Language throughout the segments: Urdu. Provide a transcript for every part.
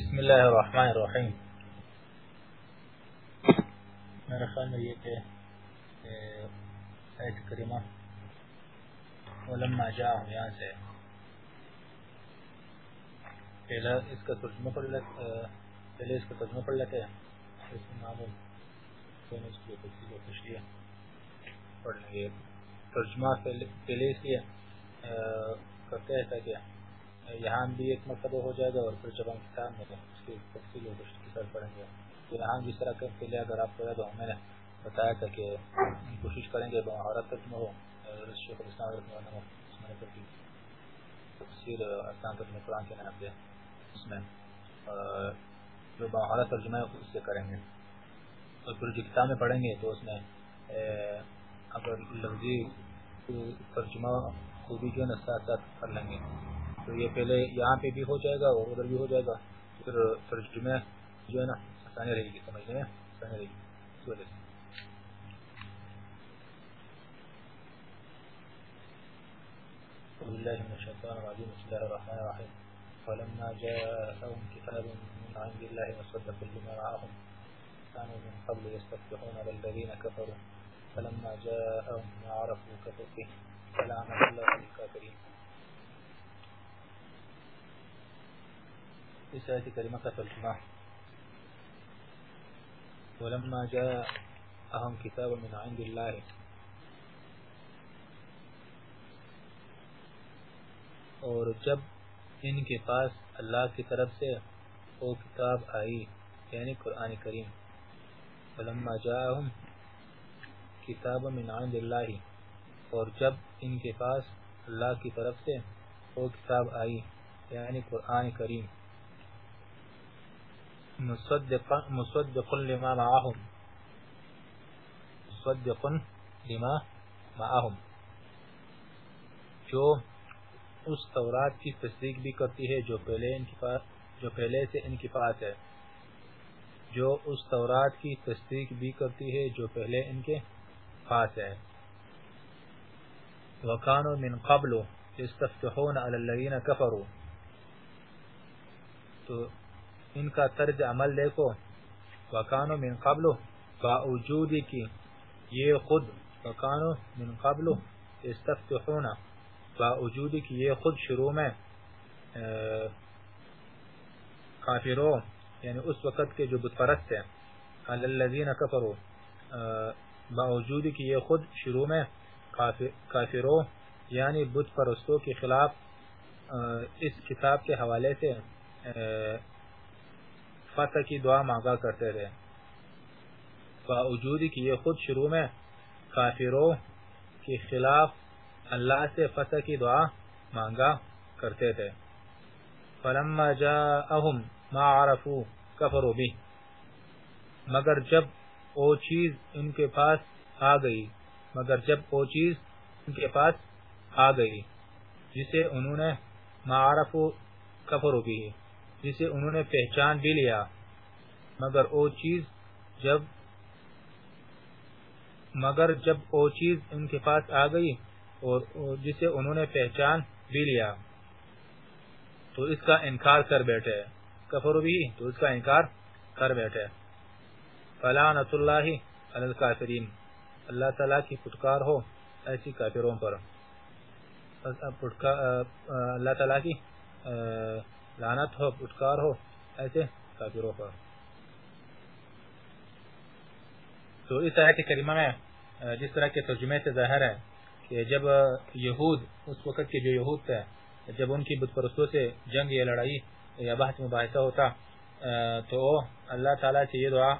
بسم اللہ الرحمن الرحیم۔ میرے خیال میں یہ کہ آیت کریمہ، ولما جاءہم، یہاں سے پہلا اس کا ترجمہ پڑھ لیتے پہلے اس کا ترجمہ پڑھ لیتے ہیں اس میں معمول دونوں اس کی تفصیل و تشریح پڑھ لیں گے۔ ترجمہ پہلے اس لیے کرتے ہیں تاکہ یہاں بھی ایک مرتبہ ہو جائے گا اور پھر جب ہم کتاب میں اس کی تفصیل و تشریح پڑھیں گے۔ تو یہاں جس طرح کے پہلے اگر آپ کو یاد ہو میں نے بتایا تھا کہ کوشش کریں گے بہارت تک میں ہو شیخ الاسلام رحمہ اللہ کی تفسیر اسلام ترجمہ قرآن کے نام پہ اس میں جو بہارت ترجمہ ہے اس سے کریں گے۔ اور پھر جو کتاب میں پڑھیں گے تو اس میں اگر لفظی ترجمہ کو بھی جو ہے نا ساتھ ساتھ کر لیں گے۔ تو یہ پہلے یہاں پہ بھی ہو جائے گا اور ادھر بھی ہو جائے گا۔ پھر ترجمے جو ہے نا، آسانی رہے گی سمجھنے میں آسانی رہے گی۔ اس وجہ سے۔ بالله من الشيطان الرجيم بسم الله الرحمن الرحيم فلما جاءهم كتاب من عند الله مصدق لما معهم كانوا من قبل يستفتحون على الذين كفروا. فلما جاءهم ما عرفوا كفروا به فلعنة الله الكافرين. اس آیت کریمہ کا ترجمہ ولما جاء اہم کتاب من عند اللہ۔ اور جب ان کے پاس اللہ کی طرف سے وہ کتاب آئی یعنی قرآن کریم، ولما جاءہم کتاب من عند اللہ۔ اور جب ان کے پاس اللہ کی طرف سے وہ کتاب آئی یعنی قرآن کریم۔ مصدقا مصدق لما معهم. مصدق لما معهم. جو اس تورات کی تصدیق بھی کرتی ہے، جو پہلے ان کے پاس جو پہلے سے ان کے پاس ہے. جو اس تورات کی تصدیق بھی کرتی ہے، جو پہلے ان کے پاس ہے. وکانو من قبل استفتحون علی الذین کفروا تو ان کا طرز عمل دیکھو۔ وکانو من قبل باوجودی کی یہ خود وکانو من قبل استفتحون باوجودی کی یہ خود شروع میں کافروں یعنی اس وقت کے جو بت پرست ہیں الذین کفروا باوجودی کی یہ خود شروع میں کافروں یعنی بت پرستوں کے خلاف اس کتاب کے حوالے سے فتح کی دعا مانگا کرتے تھے باوجود کی یہ خود شروع میں کافروں کے خلاف اللہ سے فتح کی دعا مانگا کرتے تھے۔ فلما جاءهم ما عرفوا كفروا به مگر جب وہ چیز ان کے پاس آ گئی، مگر جب وہ چیز ان کے پاس آ گئی، جسے انہوں نے معرف کفر بھی جسے انہوں نے پہچان بھی لیا۔ مگر او چیز جب مگر جب او چیز ان کے پاس آ گئی اور جسے انہوں نے پہچان بھی لیا، تو اس کا انکار کر بیٹھے۔ کفر بھی، تو اس کا انکار کر بیٹھے۔ فلانت اللہ علی الکافرین۔ اللہ تعالیٰ کی پھٹکار ہو ایسی کافروں پر۔ اللہ تعالیٰ کی لعنت ہو پٹکار ہو، ایسے کافروں پر۔ تو اس آیت کریمہ میں، جس طرح کے ترجمے سے ظاہر ہے کہ جب یہود، اس وقت کے جو یہود تھے، جب ان کی بت پرستوں سے جنگ یا لڑائی یا بحث مباحثہ ہوتا، تو اللہ تعالیٰ سے یہ دعا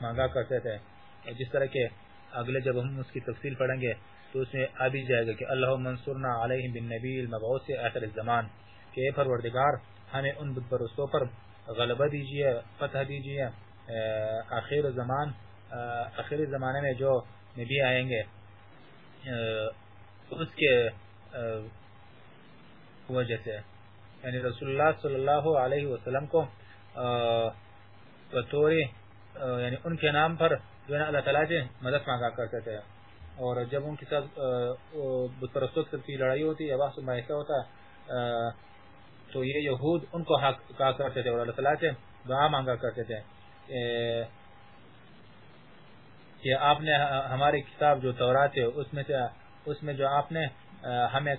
مانگا کرتے تھے۔ جس طرح کے اگلے جب ہم اس کی تفصیل پڑھیں گے، تو اس میں آ بھی جائے گا کہ اللہ منصورنا علیہم بن نبی المبعوث سے الزمان۔ کہ اے پروردگار ہمیں ان بدپرستوں پر غلبہ دیجیے فتح دیجیے آخر زمان آخری زمانے میں جو نبی آئیں گے اس کے وجہ سے۔ یعنی رسول اللہ صلی اللہ علیہ وسلم کو بطور یعنی ان کے نام پر جو ہے اللہ تعالیٰ سے مدد مانگا کرتے تھے۔ اور جب ان کے ساتھ بت پرستوں کی لڑائی ہوتی ہے یا بحث ہوتا تو یہ یہود ان کو حق کہا کرتے تھے اور اللہ تعالیٰ سے دعا مانگا کرتے تھے۔ کہ آپ نے ہماری کتاب جو تورات ہے، اس میں سے، اس میں جو آپ نے ہمیں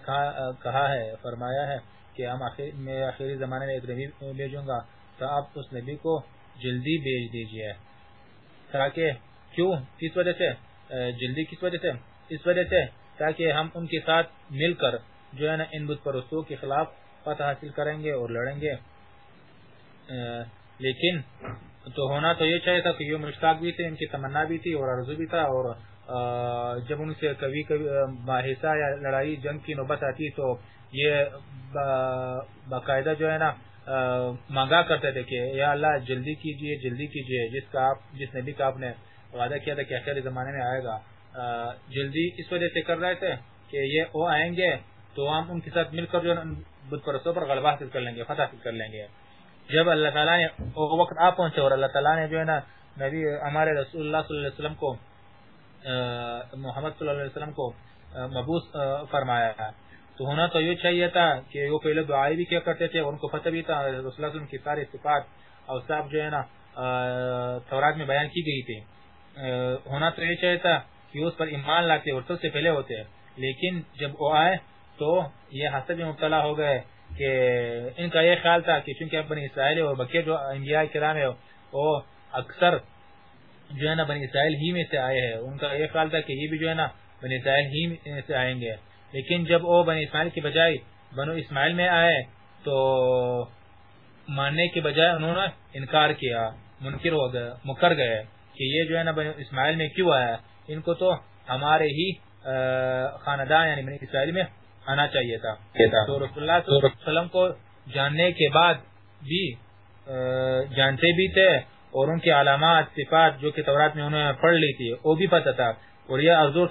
کہا ہے، فرمایا ہے کہ ہم میں آخری زمانے میں ایک نبی بھیجوں گا، تو آپ اس نبی کو جلدی بھیج دیجیے۔ تاکہ کیوں؟ کس وجہ سے؟ جلدی کس وجہ سے؟ اس وجہ سے تاکہ ہم ان کے ساتھ مل کر جو ہے نا، ان بت پرستوں کے خلاف فتح حاصل کریں گے اور لڑیں گے۔ لیکن تو ہونا تو یہ چاہیے تھا کہ یہ مشتاق بھی تھے، ان کی تمنا بھی تھی اور عرضو بھی تھا اور جب ان سے کبھی کبھی باحثہ یا لڑائی، جنگ کی نوبت آتی تو یہ باقاعدہ جو ہے نا مانگا کرتے تھے کہ یا اللہ جلدی کیجیے جلدی کیجیے، جس کا آپ، جس نبی کا آپ نے وعدہ کیا تھا کہ آخر زمانے میں آئے گا۔ جلدی اس وجہ سے کر رہے تھے کہ یہ وہ آئیں گے تو ہم ان کے ساتھ مل کر جو بت پرستوں پر غلبہ حاصل کر لیں گے، فتح حاصل کر لیں گے۔ جب اللہ تعالیٰ نے وہ وقت آ پہنچے اور اللہ تعالیٰ نے جو ہے نا نبی ہمارے رسول اللہ صلی اللہ علیہ وسلم کو محمد صلی اللہ علیہ وسلم کو مبوس فرمایا۔ ہے تو ہونا تو یہ چاہیے تھا کہ وہ پہلے دعائی بھی کیا کرتے تھے، ان کو فتح بھی تھا، رسول اللہ علیہ وسلم کی ساری صفات اور سب جو ہے نا تورات میں بیان کی گئی تھی۔ ہونا تو یہ چاہیے تھا کہ اس پر ایمان لاتے اور سب سے پہلے ہوتے۔ لیکن جب وہ آئے تو یہ حسد میں مبتلا ہو گئے کہ ان کا یہ خیال تھا کہ چونکہ بنی اسرائیل اور بقیہ جو انبیاء کرام ہے وہ اکثر جو ہے نا بنی اسرائیل ہی میں سے آئے ہیں۔ ان کا یہ خیال تھا کہ یہ بھی جو ہے نا بنی اسرائیل ہی میں سے آئیں گے۔ لیکن جب وہ بنی اسماعیل کی بجائے بنو اسماعیل میں آئے، تو ماننے کے بجائے انہوں نے انکار کیا، منکر ہو گئے، مکر گئے کہ یہ جو ہے نا بنی اسماعیل میں کیوں آیا؟ ان کو تو ہمارے ہی خاندان یعنی بنی اسرائیل میں آنا چاہیے تھا۔ تو رسول اللہ صلی اللہ علیہ وسلم کو جاننے کے بعد بھی جانتے بھی تھے اور ان کی علامات، صفات جو کہ تورات میں انہوں نے پڑھ لی تھی، وہ بھی پتہ تھا۔ اور یہ افزور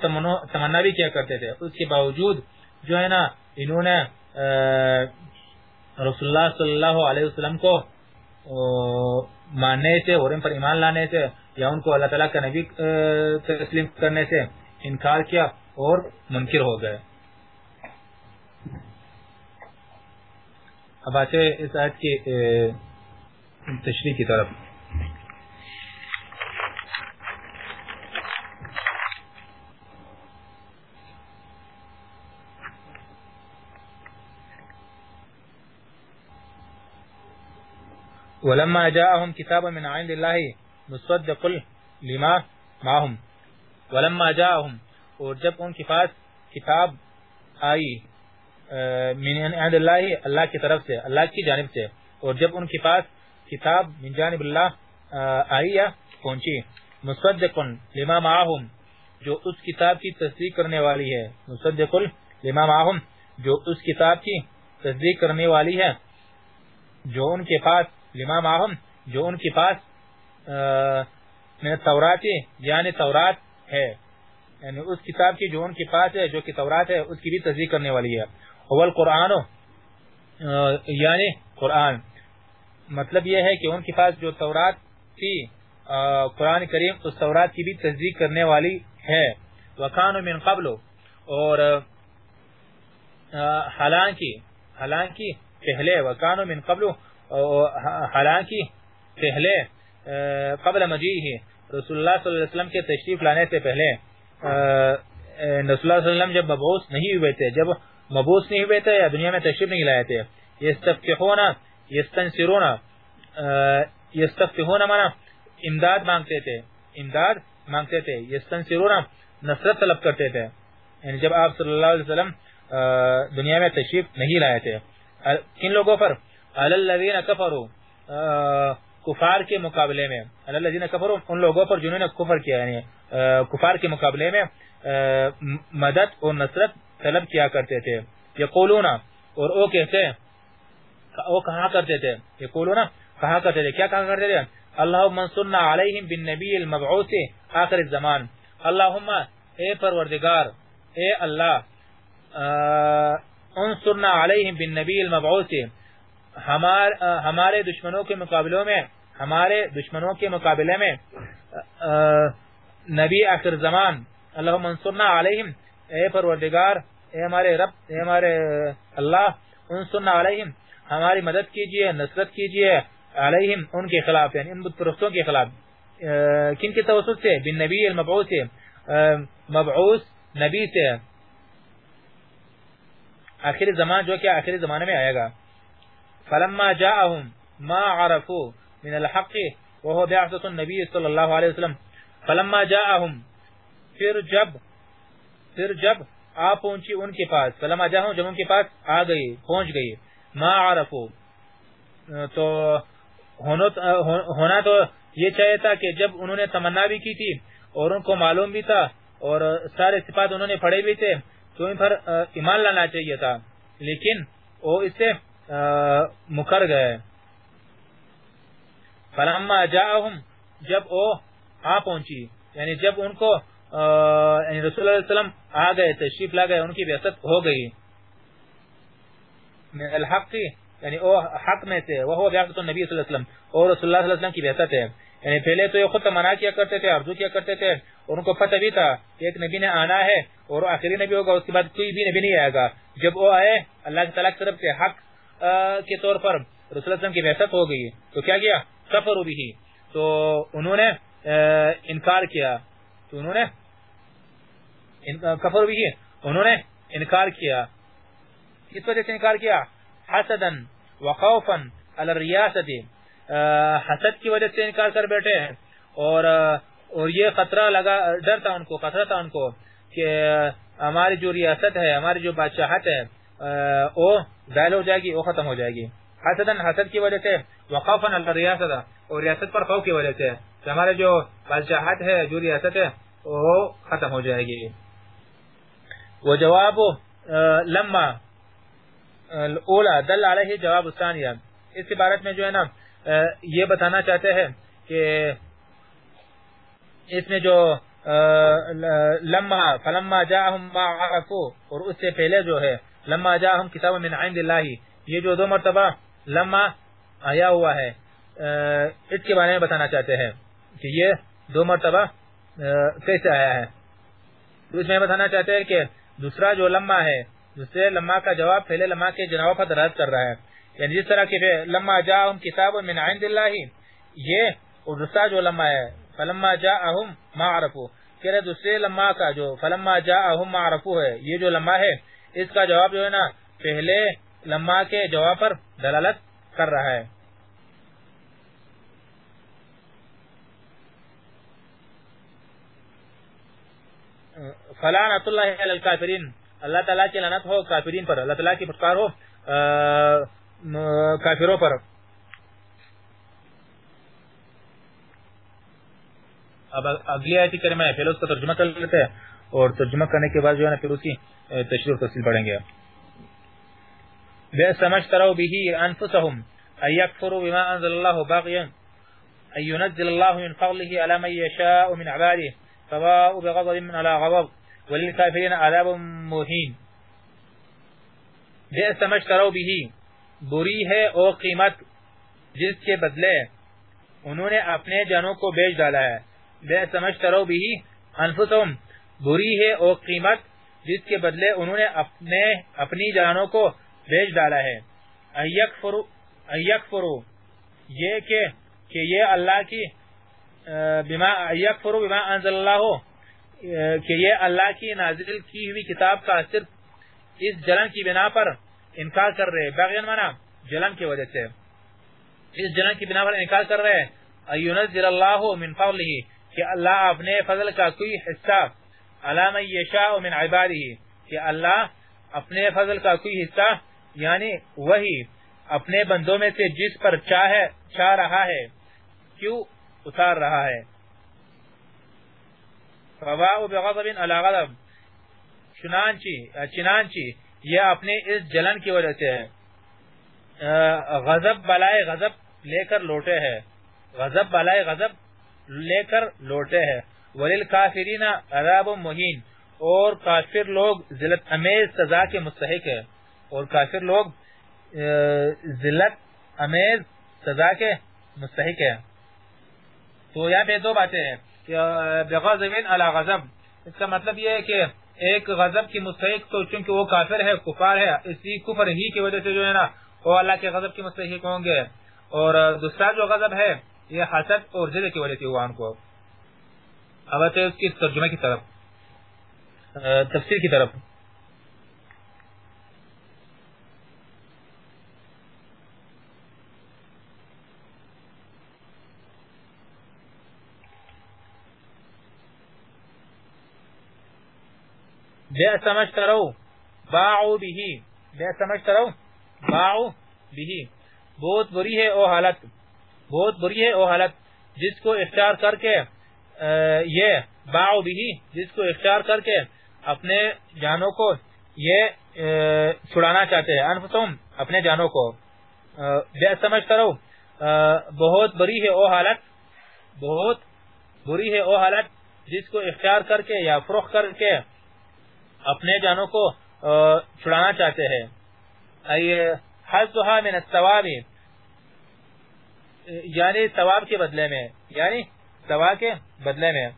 تمنا بھی کیا کرتے تھے۔ اس کے باوجود جو ہے نا، انہوں نے رسول اللہ صلی اللہ علیہ وسلم کو ماننے سے، اور ان پر ایمان لانے سے، یا ان کو اللہ تعالیٰ کا نبی تسلیم کرنے سے انکار کیا اور منکر ہو گئے۔ اب آتے ہیں اس آیت کی تشریح کی طرف۔ ولما جاءهم كتاب من عند الله مصدق لما معهم۔ ولما جاءهم اور جب ان کے پاس کتاب آئی من عند اللہ اللہ کی طرف سے، اللہ کی جانب سے۔ اور جب ان کے پاس کتاب من جانب اللہ آئی یا پہنچی مصدق لما معهم جو اس کتاب کی تصدیق کرنے والی ہے۔ مصدق لما معهم جو اس کتاب کی تصدیق کرنے والی ہے۔ جو ان کے پاس، لما معهم جو ان کے پاس تورات یعنی تورات ہے۔ یعنی اس کتاب کی جو ان کے پاس ہے، جو کہ تورات ہے، اس کی بھی تصدیق کرنے والی ہے۔ اول قرآن یعنی قرآن۔ مطلب یہ ہے کہ ان کے پاس جو تورات تھی قرآن کریم، اس تورات کی بھی تصدیق کرنے والی ہے۔ وکان من قبل۔ اور حالانکہ حالانکہ پہلے وکان من قبل حالانکہ پہلے قبل مجیح، رسول اللہ صلی اللہ علیہ وسلم کے تشریف لانے سے پہلے رسول اللہ صلی اللہ علیہ وسلم جب مبعوث نہیں ہوئے تھے، جب مبوس نہیں ہوئے تھے یا دنیا میں تشریف نہیں لائے تھے۔ یستفتحون، یستنصرون یستفتحون مانا امداد مانگتے تھے، امداد مانگتے تھے۔ یستنصرون، نصرت طلب کرتے تھے۔ یعنی جب آپ صلی اللہ علیہ وسلم دنیا میں تشریف نہیں لائے تھے۔ کن لوگوں پر؟ الذین کفروا کفار کے مقابلے میں۔ الذین کفروا، ان لوگوں پر جنہوں نے کفر کیا یعنی کفار کے مقابلے میں مدد اور نصرت طلب کیا کرتے تھے۔ یقولون، اور او کہتے او کہا کرتے تھے؟ یقولون کہا کرتے تھے؟ کیا کہا کرتے تھے؟ اللہم منصرنا علیہم بالنبی المبعوث، آخر الزمان۔ اللہم، اے پروردگار، اے اللہ انصرنا علیہم بالنبی المبعوث۔ ہمار، ہمارے دشمنوں کے مقابلوں میں، ہمارے دشمنوں کے مقابلے میں نبی آخر زمان اللہم انصرنا علیہم، اے پروردگار اے ہمارے رب، اے ہمارے اللہ انصرنا علیہم، ہماری مدد کیجیے، نصرت کیجیے، علیہم، ان کے خلاف یعنی ان پرستوں کے خلاف۔ کن کی توسط سے؟ بن نبی المبعوث سے۔ مبعوث نبی سے۔ آخری زمان جو کہ آخری زمانے میں آئے گا۔ فلما جاءهم ما عرفوا من الحق وهو بعثة النبي صلی اللہ علیہ وسلم۔ فلما جاءهم پھر جب پھر جب آ پہنچی ان کے پاس، فلما جاءهم جب ان کے پاس آ گئی، پہنچ گئی۔ ما عرفوا تو ہونا تو یہ چاہیے تھا کہ جب انہوں نے تمنا بھی کی تھی اور ان کو معلوم بھی تھا اور سارے صفات انہوں نے پڑھے بھی تھے، تو ان پر ایمان لانا چاہیے تھا۔ لیکن وہ اس سے مکر گئے۔ فلما جاءهم جب وہ آ پہنچی یعنی جب ان کو یعنی رسول اللہ علیہ وسلم آ گئے، تشریف لا گئے، ان کی بیعت ہو گئی۔ الحق یعنی وہ حق میں سے، وہ بیعت النبی صلی اللہ علیہ وسلم۔ اور رسول اللہ صلی اللہ علیہ وسلم کی بیعت ہے۔ یعنی پہلے تو یہ خود منع کیا کرتے تھے ارزو کیا کرتے تھے۔ اور ان کو پتہ بھی تھا کہ ایک نبی نے آنا ہے اور آخری نبی ہوگا، اس کے بعد کوئی بھی نبی نہیں آئے گا۔ جب وہ آئے، اللہ تعالیٰ کی طرف سے حق کے طور پر رسول اللہ علیہ وسلم کی بحثت ہو گئی۔ تو کیا کیا؟ سفر بھی تو انہوں نے انکار کیا۔ تو انہوں نے کفر بھی انہوں نے انکار کیا۔ کس وجہ سے انکار کیا؟ حسدن وخوفا علی الریاست حسد کی وجہ سے انکار کر بیٹھے اور اور یہ خطرہ لگا، ڈر تھا ان کو، خطرہ تھا ان کو کہ ہماری جو ریاست ہے، ہماری جو بادشاہت ہے وہ ظاہر ہو جائے گی، وہ ختم ہو جائے گی۔ حسدن حسد کی وجہ سے وقوفا علی ریاست اور ریاست پر خوف کی وجہ سے ہمارے جو بادشاہت ہے، جو ریاست ہے، وہ ختم ہو جائے گی۔ وہ جواب لما اولا، دل علیہ جواب ثانیہ۔ اس عبارت میں جو ہے نا یہ بتانا چاہتے ہیں کہ اس میں جو لما، فلما جاءهم ما عرفوا اور اس سے پہلے جو ہے، لما جاءهم کتاب من عند اللہ، یہ جو دو مرتبہ لما آیا ہوا ہے اس کے بارے میں بتانا چاہتے ہیں کہ یہ دو مرتبہ کیسے آیا ہے۔ اس میں بتانا چاہتے ہیں کہ دوسرا جو لما ہے دوسرے لما کا جواب پہلے لما کے جناب پر رد کر رہا ہے۔ یعنی جس طرح کہ لما جاءهم کتاب من عند اللہ، یہ اور دوسرا جو لما ہے، فلما جاءهم ما عرفوا کہ دوسرے لما کا جو فلما جاءهم ما عرفوا ہے، یہ جو لما ہے، اس کا جواب جو ہے نا، پہلے لما کے جواب پر دلالت کر رہا ہے۔ فلانت اللہ علی الکافرین اللہ تعالیٰ کی لعنت ہو کافرین پر۔ اللہ تعالیٰ کی پھٹکار ہو کافروں پر۔ اب اگلی آیتی کریمہ ہے، پہلے اس کا ترجمہ کر لیتے ہیں۔ اور ترجمہ کرنے کے بعد جو ہے نا، پھر اس کی تشریح تفصیل پڑھیں گے۔ بے سمجھ ترو بھی انفسهم ان يكفروا بما انزل الله باغيا ان ينزل الله من فضله على من يشاء من عباده۔ فباءوا بغضب من على غضب، وللكافرين عذاب مهين. بے سمجھ ترو بھی بری ہے او قیمت، جس کے بدلے انہوں نے اپنے جانوں کو بیچ ڈالا ہے۔ بے سمجھ کرو بھی انفسهم بری ہے او قیمت، جس کے بدلے انہوں نے اپنے، اپنی جانوں کو بیچ ڈالا ہے۔ ایکفرو، یہ کہ کہ یہ اللہ کی بما ایکفرو بما انزل اللہ کہ یہ اللہ کی نازل کی ہوئی کتاب کا صرف اس جلن کی بنا پر انکار کر رہے، بغیر منا جلن کی وجہ سے۔ اس جلن کی بنا پر انکار کر رہے ایونزل اللہ من فضلہ، کہ اللہ اپنے فضل کا کوئی حصہ علام یشاء من عبادہ، کہ اللہ اپنے فضل کا کوئی حصہ یعنی وہی اپنے بندوں میں سے جس پر چاہے چاہ رہا ہے۔ کیوں؟ اتار رہا ہے۔ فواہ بغضب علی غضب۔ چنانچہ چنانچہ یہ اپنے اس جلن کی وجہ سے ہے۔ غضب بلائے غضب لے کر لوٹے ہے۔ غضب بلائے غضب لے کر لوٹے ہے۔ ولیل کافرین عذاب مہین اور کافر لوگ ذلت، امیز سزا کے مستحق ہے اور کافر لوگ ذلت، امیز سزا کے مستحق ہے تو یہاں پہ دو باتیں ہیں۔ بغضب علی غضب۔ اس کا مطلب یہ ہے کہ ایک غضب کی مستحق تو چونکہ وہ کافر ہے، کفار ہے، اسی کفر ہی کی وجہ سے جو ہے نا وہ اللہ کے غضب کے مستحق ہوں گے۔ اور دوسرا جو غضب ہے، یہ حسد اور ضد کی وجہ سے ہوا ان کو۔ اب آتے اس کی ترجمہ کی طرف۔ تفسیر کی طرف۔ بے سمجھ کرو باعو بھی بے سمجھ کرو باعو بھی بہت بری ہے او حالت۔ بہت بری ہے او حالت۔ جس کو اختیار کر کے یہ باعو بھی جس کو اختیار کر کے اپنے جانوں کو یہ چھڑانا چاہتے ہیں۔ انفسهم اپنے جانوں کو۔ بے سمجھ کرو بہت بری ہے او حالت۔ بہت بری ہے او حالت۔ جس کو اختیار کر کے یا فروخ کر کے اپنے جانوں کو چھڑانا چاہتے ہیں۔ من الثواب یعنی ثواب کے بدلے میں یعنی ثواب کے بدلے میں۔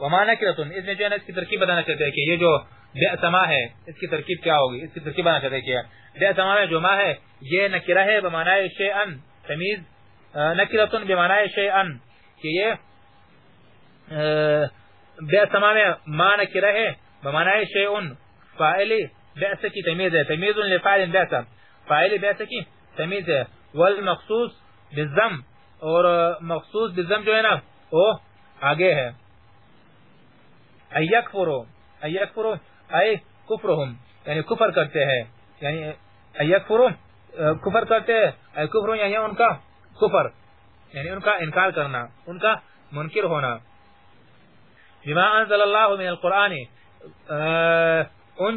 ومانا کرتن اس میں جو ہے اس کی ترکیب بتانا چاہتے ہیں کہ یہ جو بے ہے، اس کی ترکیب کیا ہوگی؟ اس کی ترکیب بتانا چاہتے ہیں کہ بے سما میں جو ما ہے، یہ نکرہ ہے بمانا شیئن، تمیز۔ نکرتن بمانا شیئن، کہ یہ بے میں ما نکرہ ہے بمانا شیئن فائلی بیعث کی، تمیز ہے تمیز لفائل بیعث فائلی بیعث کی؟ تمیز. ہے والمخصوص بالزم اور مخصوص بالزم جو ہے نا، وہ آگے ہے. ایکفرو ایکفرو ای کفرهم یعنی کفر کرتے ہیں. یعنی ایکفرو کفر کرتے ہیں. ای کفرو یعنی ان کا کفر. یعنی ان کا انکار کرنا، ان کا منکر ہونا. بما انزل اللہ من القرآن ان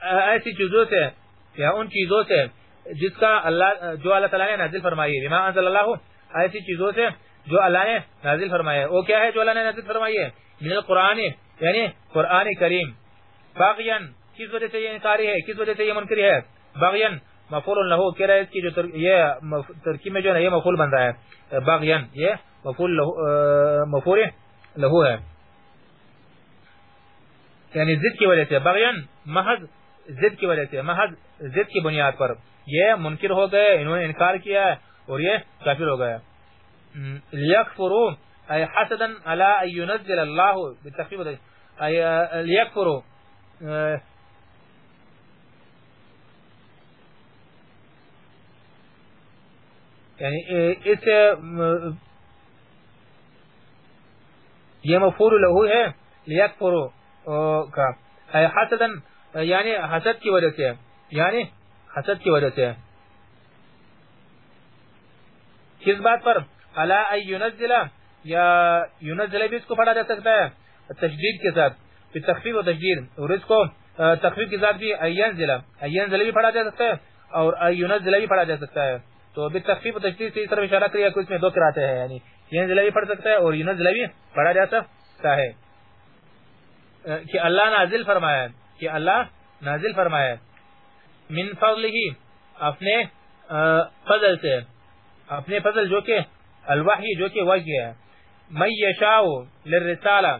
ایسی چیزوں سے، یا ان چیزوں سے جس کا اللہ، جو اللہ تعالی نے نازل فرمائی ہے۔ بما انزل اللہ، ایسی چیزوں سے جو اللہ نے نازل فرمایا ہے۔ وہ کیا ہے جو اللہ نے نازل فرمائی ہے؟ من القرآن یعنی قرآن کریم۔ باغین کس وجہ سے یہ انکاری ہے؟ کس وجہ سے یہ منکری ہے؟ باغین مفعول لہو کہہ رہا ہے کہ جو یہ ترکیب میں جو ہے یہ مفعول بن رہا ہے۔ باغین یہ مفعول لہو مفعول لہو ہے۔ یعنی ضد کی وجہ سے باغین محض ضد کی وجہ سے، محض ضد کی بنیاد پر۔ یہ منکر ہو گئے، انہوں نے انکار کیا ہے اور یہ کافر ہو گیا۔ لیکفروا، ای حسدا علی ان ينزل الله بالتخفيف ای لیکفروا یعنی اس یہ مفعول له ہے، لیکفروا۔ کا ای یعنی حسد کی وجہ سے؟ یعنی حسد کی وجہ سے. کس بات پر؟ الا ينزل یا ينزل بھی اس کو پڑھا جا سکتا ہے؟ تشدید کے ساتھ، پھر تخفیف و تشدید. اور اس کو تخفیف کے ساتھ بھی اینزل اینزل بھی پڑھا جا سکتا ہے، اور ينزل بھی پڑھا جا سکتا ہے. تو بالتخفیف و تشدید سے اس طرف اشارہ کیا کہ اس میں دو قراتیں ہیں یعنی ينزل بھی پڑھ سکتا ہے اور ينزل بھی پڑھا جا سکتا ہے۔ کہ اللہ نازل فرمایا کہ اللہ نازل فرمایا من فضلہ اپنے فضل سے، اپنے فضل جو کہ الوحی، جو کہ وحی ہے۔ من یشاء للرسالہ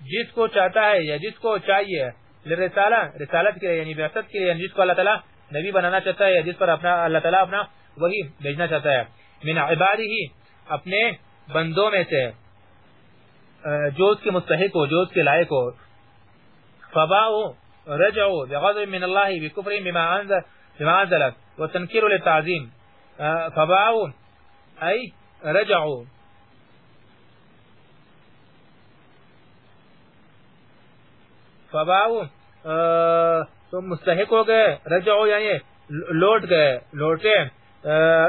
جس کو چاہتا ہے یا جس کو چاہیے، للرسالہ، رسالت کے یعنی بعثت کے یعنی جس کو اللہ تعالی نبی بنانا چاہتا ہے یا جس پر اپنا، اللہ تعالی اپنا وحی بھیجنا چاہتا ہے۔ من عباده اپنے بندوں میں سے۔ جو اس کے مستحق ہو جو اس کے لائق ہو. فباؤ رجعوا بغضب من الله بكفر بما انزل بما انزل وتنكير للتعظيم فباؤ، ای، رجعو. فباؤ تو مستحق ہو گئے، رجعو یعنی لوٹ گئے، لوٹے.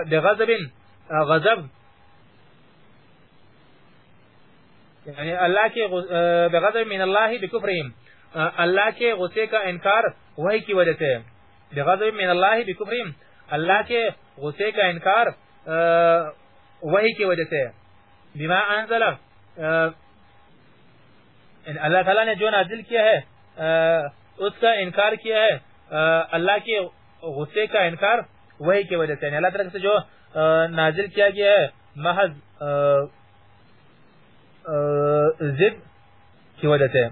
بغضب، غضب. یعنی اللہ کے بغضب من اللہ بکفرہم. اللہ کے غصے کا انکار وہی کی وجہ سے. بغضب من اللہ بکفرہم. اللہ کے غصے کا انکار وہی کی وجہ سے. بما انزل یعنی اللہ تعالیٰ نے جو نازل کیا ہے اس کا انکار کیا ہے اللہ کے غصے کا انکار وہی کی وجہ سے. یعنی اللہ تعالیٰ سے جو نازل کیا گیا ہے، محض ضد کی وجہ سے۔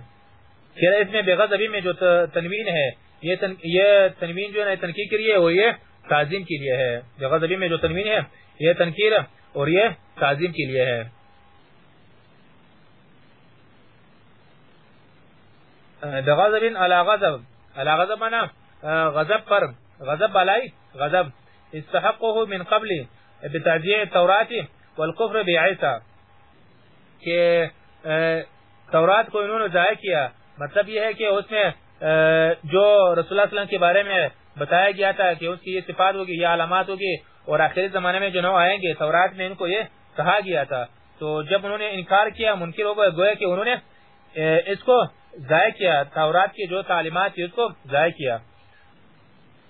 اس میں بے غضبی میں جو تنوین ہے، یہ تن... یہ تنوین جو ہے تنقید کے لیے وہ یہ تعظیم کے لیے ہے۔ غزبی میں جو تنوین ہے، یہ تنکیر اور یہ تعظیم کے لیے ہے۔ غضب علی غضب۔ علی غضب مانا غضب پر، غضب علی غضب۔ استحقه من قبل بتعزیع التورات والکفر بعیسا کہ تورات کو انہوں نے ضائع کیا۔ مطلب یہ ہے کہ اس میں جو رسول اللہ علیہ وسلم کے بارے میں بتایا گیا تھا کہ اس کی یہ صفات ہوگی، یہ علامات ہوگی، اور آخری زمانے میں جو نو آئیں گے، تورات میں ان کو یہ کہا گیا تھا۔ تو جب انہوں نے انکار کیا، منکر ہو گئے، گویا کہ انہوں نے اس کو ضائع کیا، تورات کی جو تعلیمات تھی، اس کو ضائع کیا۔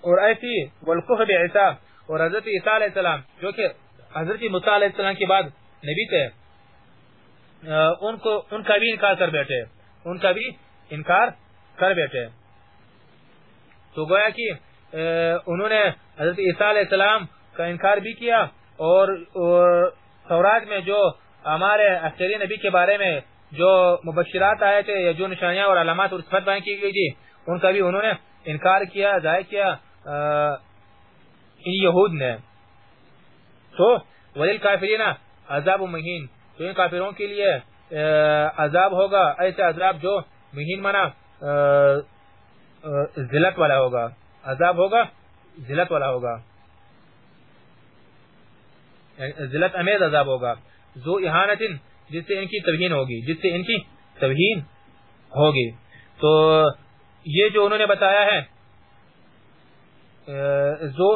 اور ایسی والکفر بعیسا اور حضرت عیسیٰ علیہ السلام، جو کہ حضرت مصع علیہ السلام کے بعد نبی تھے۔ ان کو، ان کا بھی انکار کر بیٹھے۔ ان کا بھی انکار کر بیٹھے۔ تو گویا کہ انہوں نے حضرت عیسیٰ علیہ السلام کا انکار بھی کیا اور تورات میں جو ہمارے اکثری نبی کے بارے میں جو مبشرات آئے تھے یا جو نشانیاں اور علامات اور صفت بیان کی گئی تھی، ان کا بھی انہوں نے انکار کیا، ضائع کیا ان یہود نے۔ تو ولیل کافرین، عذاب مہین۔ تو ان کافروں کے لیے عذاب ہوگا ایسے عذاب جو مہین منا ذلت والا ہوگا۔ عذاب ہوگا، ذلت والا ہوگا۔ یعنی ذلت، امیز عذاب ہوگا۔ زو احانت جس سے ان کی توہین ہوگی، جس سے ان کی توہین ہوگی۔ تو یہ جو انہوں نے بتایا ہے زو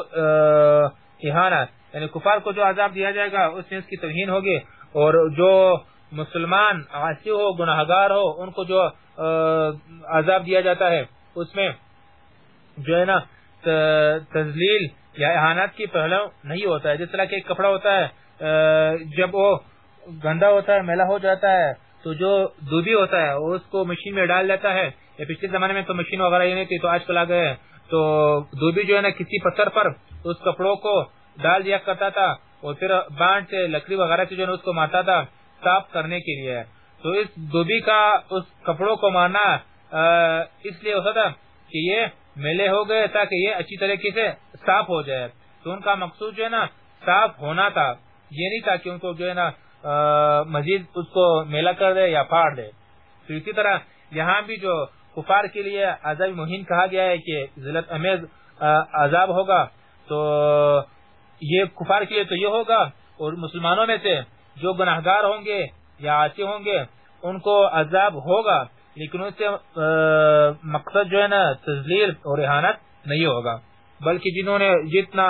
یعنی کفار کو جو عذاب دیا جائے گا، اس میں اس کی توہین ہوگی۔ اور جو مسلمان عاصی ہو، گناہگار ہو، ان کو جو عذاب دیا جاتا ہے، اس میں جو ہے نا تزلیل یا احانت کی پہلو نہیں ہوتا ہے۔ جس طرح کہ ایک کپڑا ہوتا ہے جب وہ گندا ہوتا ہے، میلا ہو جاتا ہے، تو جو دوبی ہوتا ہے اس کو مشین میں ڈال لیتا ہے۔ یا پچھلے زمانے میں تو مشین وغیرہ یہ نہیں تھی، تو آج کل آ گئے تو دوبی جو ہے نا، کسی پتھر پر اس کپڑوں کو ڈال دیا کرتا تھا اور پھر بانٹ سے لکڑی وغیرہ سے جو ہے اس کو مارتا تھا صاف کرنے کے لیے۔ تو اس دوبی کا اس کپڑوں کو مارنا اس لیے ہوتا تھا کہ یہ میلے ہو گئے تاکہ یہ اچھی طریقے سے صاف ہو جائے۔ تو ان کا مقصود جو ہے نا صاف ہونا تھا۔ یہ نہیں تھا کہ ان کو جو ہے نا مزید اس کو میلا کر دے یا پھاڑ دے۔ تو اسی طرح یہاں بھی جو کفار کے لیے عذاب مہین کہا گیا ہے کہ ذلت امیز عذاب ہوگا۔ تو یہ کفار کے لیے تو یہ ہوگا، اور مسلمانوں میں سے جو گناہگار ہوں گے یا آسی ہوں گے، ان کو عذاب ہوگا، لیکن اس سے مقصد جو ہے نا تزلیل اور احانت نہیں ہوگا۔ بلکہ جنہوں نے جتنا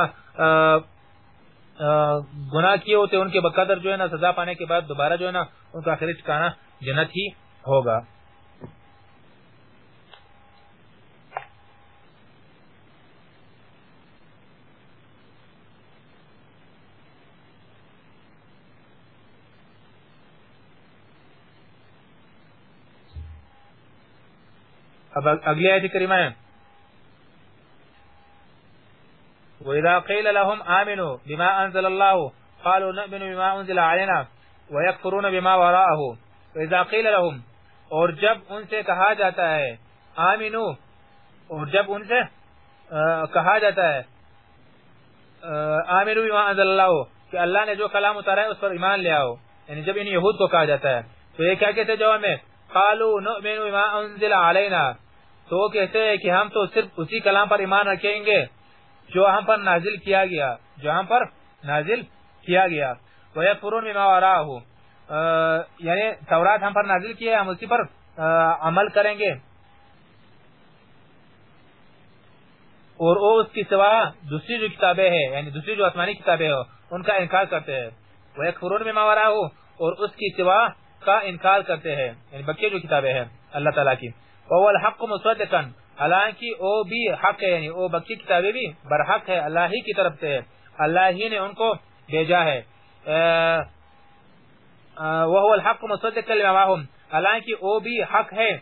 گناہ کیے ہوتے، ان کے بقدر جو ہے نا، سزا پانے کے بعد دوبارہ جو ہے نا، ان کا آخری ٹھکانا جنت ہی ہوگا۔ اب اگلی آیت کریمہ ہے وَإِذَا قِيلَ لَهُمْ آمِنُوا بِمَا أَنزَلَ اللَّهُ قَالُوا نُؤْمِنُ بِمَا أُنزِلَ عَلَيْنَا وَيَكْفُرُونَ بِمَا وَرَاءَهُ۔ وَإِذَا قِيلَ لَهُمْ اور جب ان سے کہا جاتا ہے آمنو اور جب ان سے کہا جاتا ہے آمنو بما انزل اللہ کہ اللہ نے جو کلام اتارا ہے اس پر ایمان لے آؤ۔ یعنی جب ان یہود کو کہا جاتا ہے تو یہ کیا کہتے جواب میں؟ قالوا نؤمن بما انزل علینا تو وہ کہتے ہیں کہ ہم تو صرف اسی کلام پر ایمان رکھیں گے جو ہم پر نازل کیا گیا، جو ہم پر نازل کیا گیا۔ وَيَفُرُونَ بِمَا وَرَاهُ یعنی تورات ہم پر نازل کیا، ہم اسی پر عمل کریں گے۔ اور وہ اس کی سوا دوسری جو کتابیں ہیں یعنی دوسری جو آسمانی کتابیں ہیں، ان کا انکار کرتے ہیں۔ وَيَكْفُرُونَ بِمَا وَرَاهُ اور اس کی سوا کا انکار کرتے ہیں۔ یعنی بچے جو کتابیں ہیں، اللہ تعالیٰ کی۔ وہ الحق مصدقا. حالانکہ او بھی حق ہے یعنی او بکی کتابیں بھی برحق ہے، اللہ ہی کی طرف سے ہے۔ اللہ ہی نے ان کو بھیجا ہے۔ وہ الحق مصدقا لماہم حالانکہ او بھی حق ہے۔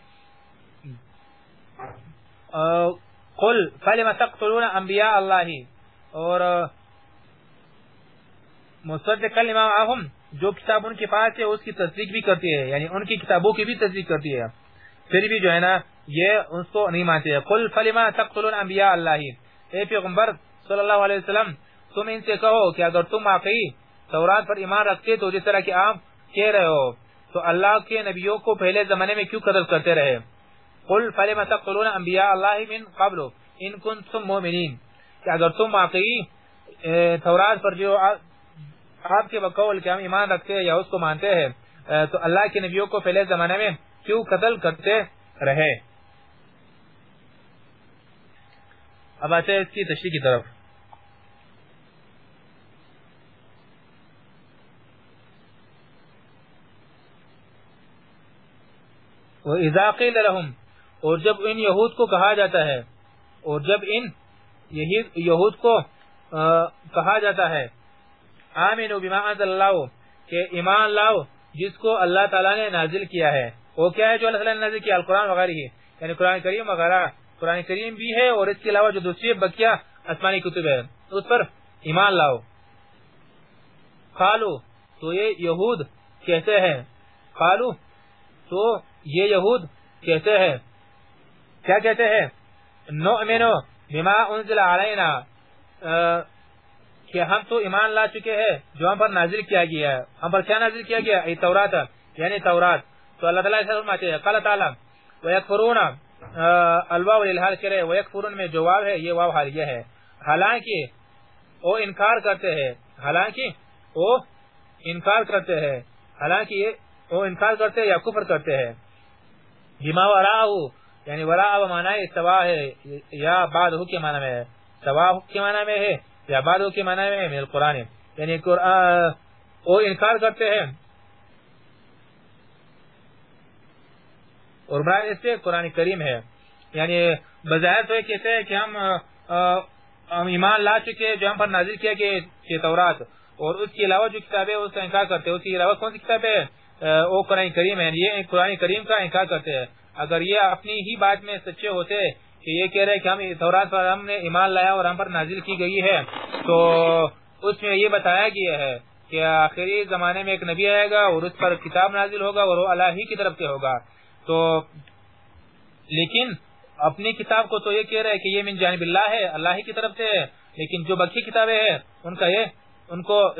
قل فلم تقتلون انبیاء اللہ؟ اور مصدقا لماہم جو کتاب ان کے پاس ہے، اس کی تصدیق بھی کرتی ہے یعنی ان کی کتابوں کی بھی تصدیق کرتی ہے۔ پھر بھی جو ہے نا، یہ اس کو نہیں مانتے۔ قل فلما تقتلون انبیاء اللہ؟ اے پیغمبر صلی اللہ علیہ وسلم، تم ان سے کہو کہ اگر تم واقعی تورات پر ایمان رکھتے تو جس طرح کی آپ کہہ رہے ہو، تو اللہ کے نبیوں کو پہلے زمانے میں کیوں قتل کرتے رہے؟ قل فلم تقتلون انبیاء اللہ من قبل؟ ان کنتم مؤمنین کہ اگر تم واقعی تورات پر جو آپ کے بقول کہ ہم ایمان رکھتے ہیں یا اس کو مانتے ہیں تو اللہ کے نبیوں کو پہلے زمانے میں کیوں قتل کرتے رہے؟ اب آتے ہیں اس کی تشریح کی طرف۔ اور جب ان یہود کو کہا جاتا ہے، اور جب ان یہود کو کہا جاتا ہے آمینو بما انزل اللہ، کہ ایمان لاؤ، جس کو اللہ تعالیٰ نے نازل کیا ہے۔ وہ کیا ہے جو اللہ تعالیٰ نے نازل کیا، القرآن وغیرہ ہی۔ یعنی قرآن کریم وغیرہ، قرآن کریم بھی ہے اور اس کے علاوہ جو دوسری بکیا آسمانی کتب ہے اس پر ایمان لاؤ۔ خالو تو یہ یہود کہتے ہیں۔ خالو تو یہ یہود کہتے ہیں۔ کیا کہتے ہیں؟ نؤمنو بما انزل علینا۔ کہ ہم تو ایمان لا چکے ہیں، جو ہم پر نازل کیا گیا ہے۔ ہم پر کیا نازل کیا گیا؟ ہے تورات یعنی تورات۔ تو اللہ تعالیٰ ایسا فرماتے ہیں، قال تعالی، وَيَكْفُرُونَ الواو للحال کرے وَيَكْفُرُونَ میں جواب ہے، یہ واو حال یہ ہے۔ حالانکہ، وہ انکار کرتے ہیں۔ حالانکہ، وہ انکار کرتے ہیں۔ حالانکہ، وہ انکار کرتے ہیں یا کفر کرتے ہیں۔ بما وراء یعنی وراء معنی استوا ہے، یا بعد ہو کے معنی میں ہے۔ استوا کے معنی میں ہے، یا بعد ہو کے معنی میں ہے، من القرآن۔ یعنی وہ انکار کرتے ہیں۔ اور برائے اس سے قرآن کریم ہے۔ یعنی بظاہر تو یہ کہتے ہیں کہ ہم ہم ایمان لا چکے، جو ہم پر نازل کیا کہ تورات۔ اور اس کے علاوہ جو کتاب ہے اس کا انکار کرتے ہیں، اس کے علاوہ کون سی کتاب ہے وہ قرآن کریم ہے یہ قرآن کریم کا انکار کرتے ہیں۔ اگر یہ اپنی ہی بات میں سچے ہوتے کہ یہ کہہ رہے کہ ہم تورات پر ہم نے ایمان لایا اور ہم پر نازل کی گئی ہے، تو اس میں یہ بتایا گیا ہے کہ آخری زمانے میں ایک نبی آئے گا اور اس پر کتاب نازل ہوگا اور وہ اللہ ہی کی طرف سے ہوگا۔ تو لیکن اپنی کتاب کو تو یہ کہہ رہے کہ یہ من جانب اللہ ہے، اللہ ہی کی طرف سے ہے۔ لیکن جو بکی کتابیں ہیں، ان کا یہ، ان کو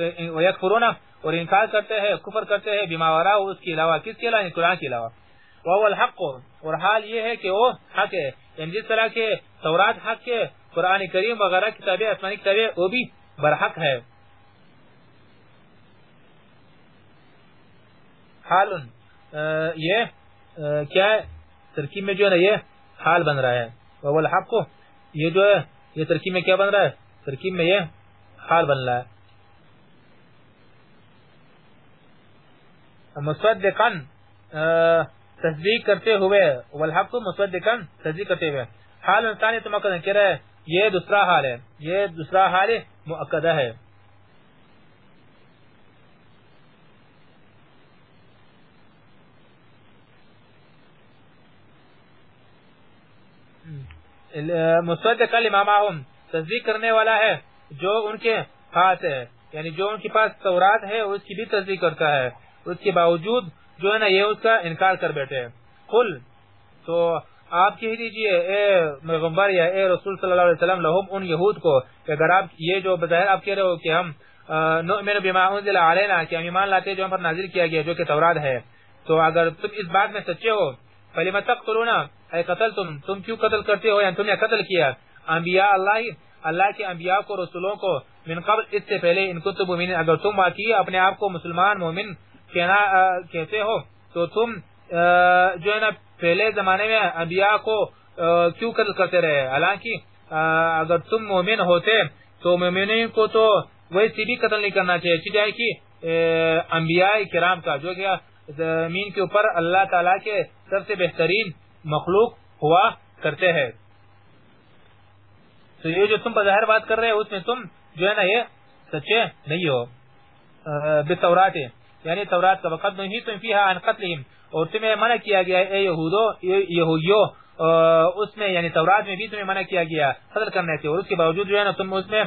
فرونا اور انکار کرتے ہیں، کفر کرتے ہیں بیمارا اس کے علاوہ کس کے علاوہ؟ یعنی قرآن کے علاوہ۔ وہ الحق، اور حال یہ ہے کہ وہ حق ہے۔ یعنی جس طرح کے تورات حق کے، قرآن کریم وغیرہ کتابیں، آسمانی کتابیں، وہ بھی برحق ہے۔ حال یہ کیا ہے؟ ترکیب میں جو ہے نا یہ حال بن رہا ہے۔ وہ الحق۔ کو یہ جو ہے، یہ ترکیب میں کیا بن رہا ہے؟ ترکیب میں یہ حال بن رہا ہے۔ مصدقن تصدیق کرتے ہوئے، والحق کو مصدقن تصدیق کرتے ہوئے۔ حال انسانی تو کہہ رہا ہے یہ دوسرا حال ہے۔ یہ دوسرا حال مؤکدہ ہے۔ مصدق امام تصدیق کرنے والا ہے، جو ان کے ہاتھ ہے یعنی جو ان کے پاس تورات ہے اس کی بھی تصدیق کرتا ہے۔ اس کے باوجود جو ہے نا، یہ اس کا انکار کر بیٹھے کل تو آپ کہہ دیجیے، اے مغمبر یا اے رسول صلی اللہ علیہ وسلم، لہم ان یہود کو، کہ اگر آپ یہ جو بظاہر آپ کہہ رہے ہو کہ ہم نؤمن بما انزل علینا، کہ ہم ایمان لاتے جو ہم پر نازل کیا گیا، جو کہ تورات ہے، تو اگر تم اس بات میں سچے ہو فلما تقتلون؟ اے قتل تم تم کیوں قتل کرتے ہو؟ یعنی تم نے قتل کیا۔ انبیاء اللہ اللہ کے انبیاء کو، رسولوں کو من قبل، اس سے پہلے ان کتب مومن اگر تم واقعی اپنے آپ کو مسلمان مومن کہنا کہتے ہو، تو تم جو ہے نا، پہلے زمانے میں انبیاء کو کیوں قتل کرتے رہے؟ حالانکہ اگر تم مومن ہوتے، تو مومنین کو تو ویسی بھی قتل نہیں کرنا چاہیے۔ اچھی جائے کہ انبیاء کرام کا، جو کہ زمین کے اوپر اللہ تعالی کے سب سے بہترین مخلوق ہوا کرتے ہیں۔ تو یہ جو تم بظاہر بات کر رہے اس میں تم جو ہے نا یہ سچے نہیں ہو۔ بتورات یعنی تورات کا وقت نہیں، تم فیہا عن قتلہم۔ اور تمہیں منع کیا گیا اے یہودو یہودیو اس میں یعنی تورات میں بھی تمہیں منع کیا گیا، قتل کرنے سے اور اس کے باوجود جو ہے نا تم اس میں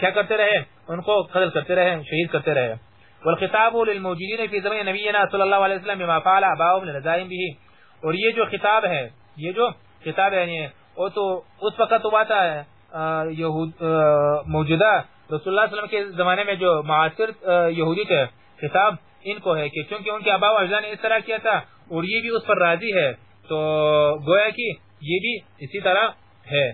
کیا کرتے رہے؟ ان کو قتل کرتے رہے، شہید کرتے رہے۔ والخطاب للموجودین فی زمان نبینا صلی اللہ علیہ وسلم بما فعل اباؤهم لنزائم به. اور یہ جو خطاب ہے، یہ جو خطاب ہے یعنی وہ تو اس وقت ہوا تھا یہود موجودہ رسول اللہ علیہ وسلم کے زمانے میں جو معاصر یہودی تھے، خطاب ان کو ہے کہ چونکہ ان کے آبا و اجداد نے اس طرح کیا تھا اور یہ بھی اس پر راضی ہے، تو گویا کہ یہ بھی اسی طرح ہے۔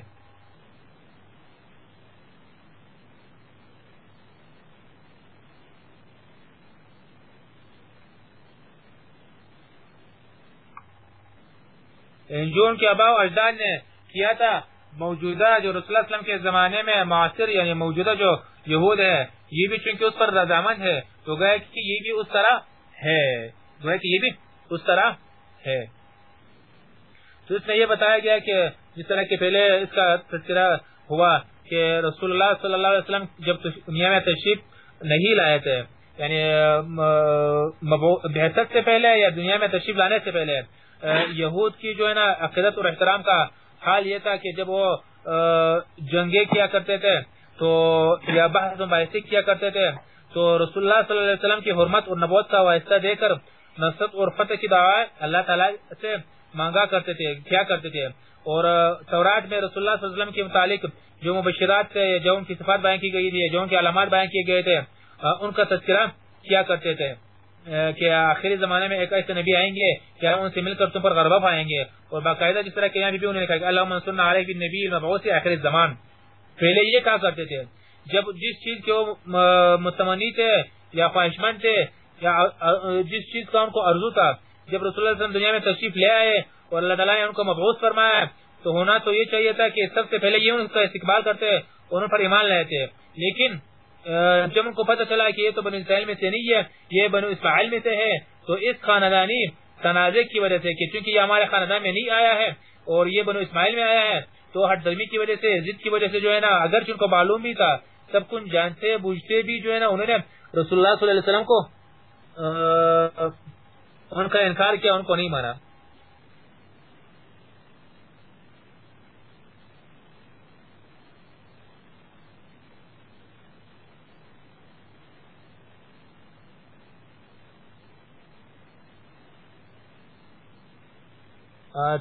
یعنی جو ان کے ابا و اجداد نے کیا تھا، موجودہ جو رسول اللہ علیہ وسلم کے زمانے میں معاصر یعنی موجودہ جو یہود ہے، یہ بھی چونکہ اس پر رضامند ہے، تو گئے کہ یہ بھی اس طرح ہے، گویا کہ یہ بھی اس طرح ہے۔ تو اس میں یہ بتایا گیا کہ جس طرح کہ پہلے اس کا تذکرہ ہوا کہ رسول اللہ صلی اللہ علیہ وسلم جب دنیا میں تشریف نہیں لائے تھے یعنی بحثت سے پہلے یا دنیا میں تشریف لانے سے پہلے یہود کی جو ہے نا عقیدت اور احترام کا حال یہ تھا کہ جب وہ جنگیں کیا کرتے تھے، تو یا بحث و کیا کرتے تھے، تو رسول اللہ صلی اللہ علیہ وسلم کی حرمت اور نبوت کا واسطہ دے کر نصرت اور فتح کی دعائیں اللہ تعالیٰ سے مانگا کرتے تھے، کیا کرتے تھے۔ اور تورات میں رسول اللہ صلی اللہ علیہ وسلم کے متعلق جو مبشرات تھے جو ان کی صفات بیان کی گئی تھی جو ان کی علامات بیان کیے گئے تھے ان کا تذکرہ کیا کرتے تھے۔ کہ آخری زمانے میں ایک ایسے نبی آئیں گے کہ ان سے مل کر تم پر غربہ پائیں گے اور باقاعدہ جس طرح کہ یہاں بھی انہوں نے کہا کہ اللہ منصور علیہ نبی المبعوث آخری زمان۔ پہلے یہ کہا کرتے تھے، جب جس چیز کے وہ متمنی تھے یا خواہشمند تھے یا جس چیز کا ان کو عرضو تھا، جب رسول اللہ علیہ وسلم دنیا میں تشریف لے آئے اور اللہ تعالیٰ نے ان کو مبعوث فرمایا، تو ہونا تو یہ چاہیے تھا کہ سب سے پہلے یہ ان کا استقبال کرتے اور ان پر ایمان لے تھے۔ لیکن جب ان کو پتہ چلا کہ یہ تو بنو اسرائیل میں سے نہیں ہے، یہ بنو اسرائیل میں سے ہے، تو اس خاندانی تنازع کی وجہ سے کہ چونکہ یہ ہمارے خاندان میں نہیں آیا ہے اور یہ بنو اسماعیل میں آیا ہے، تو ہٹ درمی کی وجہ سے، ضد کی وجہ سے جو ہے نا اگر ان کو معلوم بھی تھا، سب کچھ جانتے، بوجھتے بھی جو ہے نا، انہوں نے رسول اللہ صلی اللہ علیہ وسلم کو ان کا انکار کیا، ان کو نہیں مانا۔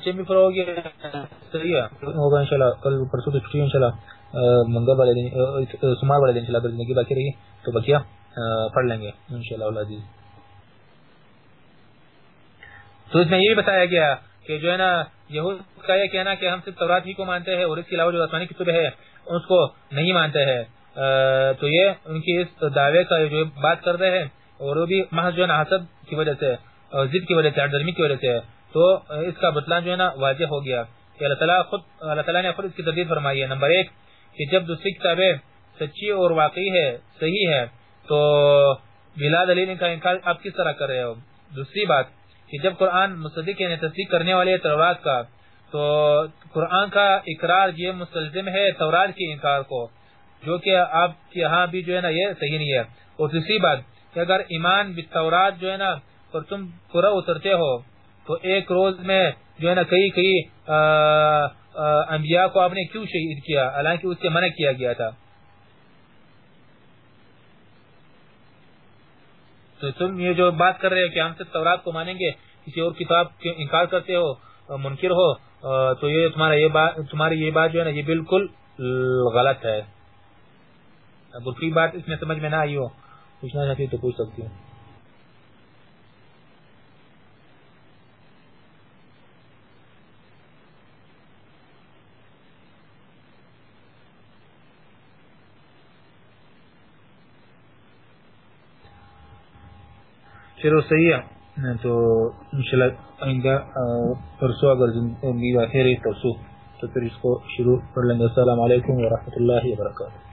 چیمبی پر ہو گیا صحیح ہے ہوگا انشاءاللہ، کل پرسوں تو چھٹی انشاءاللہ۔ منگل والے دن سمار والے دن انشاءاللہ اگر زندگی باقی رہی، تو بکیا پڑھ لیں گے انشاءاللہ اللہ عزیز۔ تو اس میں یہ بھی بتایا گیا کہ جو ہے نا، یہود کا یہ کہنا کہ ہم صرف تورات ہی کو مانتے ہیں اور اس کے علاوہ جو آسمانی کتب ہے اس کو نہیں مانتے ہیں۔ تو یہ ان کی اس دعوے کا جو بات کر رہے ہیں، اور وہ بھی محض جو ہے نا حسد کی وجہ سے ضد کی وجہ سے درمی کی وجہ سے۔ تو اس کا بتلان جو ہے نا واضح ہو گیا کہ اللہ تعالیٰ خود اللہ تعالیٰ نے خود اس کی تردید فرمائی ہے۔ نمبر ایک کہ جب دوسری کتابیں سچی اور واقعی ہے، صحیح ہے، تو بلاد علی کا انکار آپ کس طرح کر رہے ہو؟ دوسری بات کہ جب قرآن مصدق یعنی تصدیق کرنے والے تورات کا، تو قرآن کا اقرار یہ مستلزم ہے تورات کے انکار کو، جو کہ آپ کے ہاں بھی جو ہے نا یہ صحیح نہیں ہے۔ اور تیسری بات کہ اگر ایمان بالتورات جو ہے نا اور تم پورا اترتے ہو تو ایک روز میں جو ہے نا کئی کئی انبیاء کو آپ نے کیوں شہید کیا؟ حالانکہ اس سے منع کیا گیا تھا۔ تو تم یہ جو بات کر رہے ہیں کہ ہم سے تورات کو مانیں گے، کسی اور کتاب کے انکار کرتے ہو؟ منکر ہو؟ تو یہ تمہارا یہ بات تمہاری یہ بات جو ہے نا یہ بالکل غلط ہے۔ اگر بات اس میں سمجھ میں نہ آئی ہو، پوچھنا چاہتی تو پوچھ سکتی ہوں۔ چلو صحیح ہے۔ تو انشاءاللہ آئندہ پرسو اگر زندگی واقع رہی پرسو تو پھر اس کو شروع کر لیں گے۔ السلام علیکم ورحمۃ اللہ وبرکاتہ۔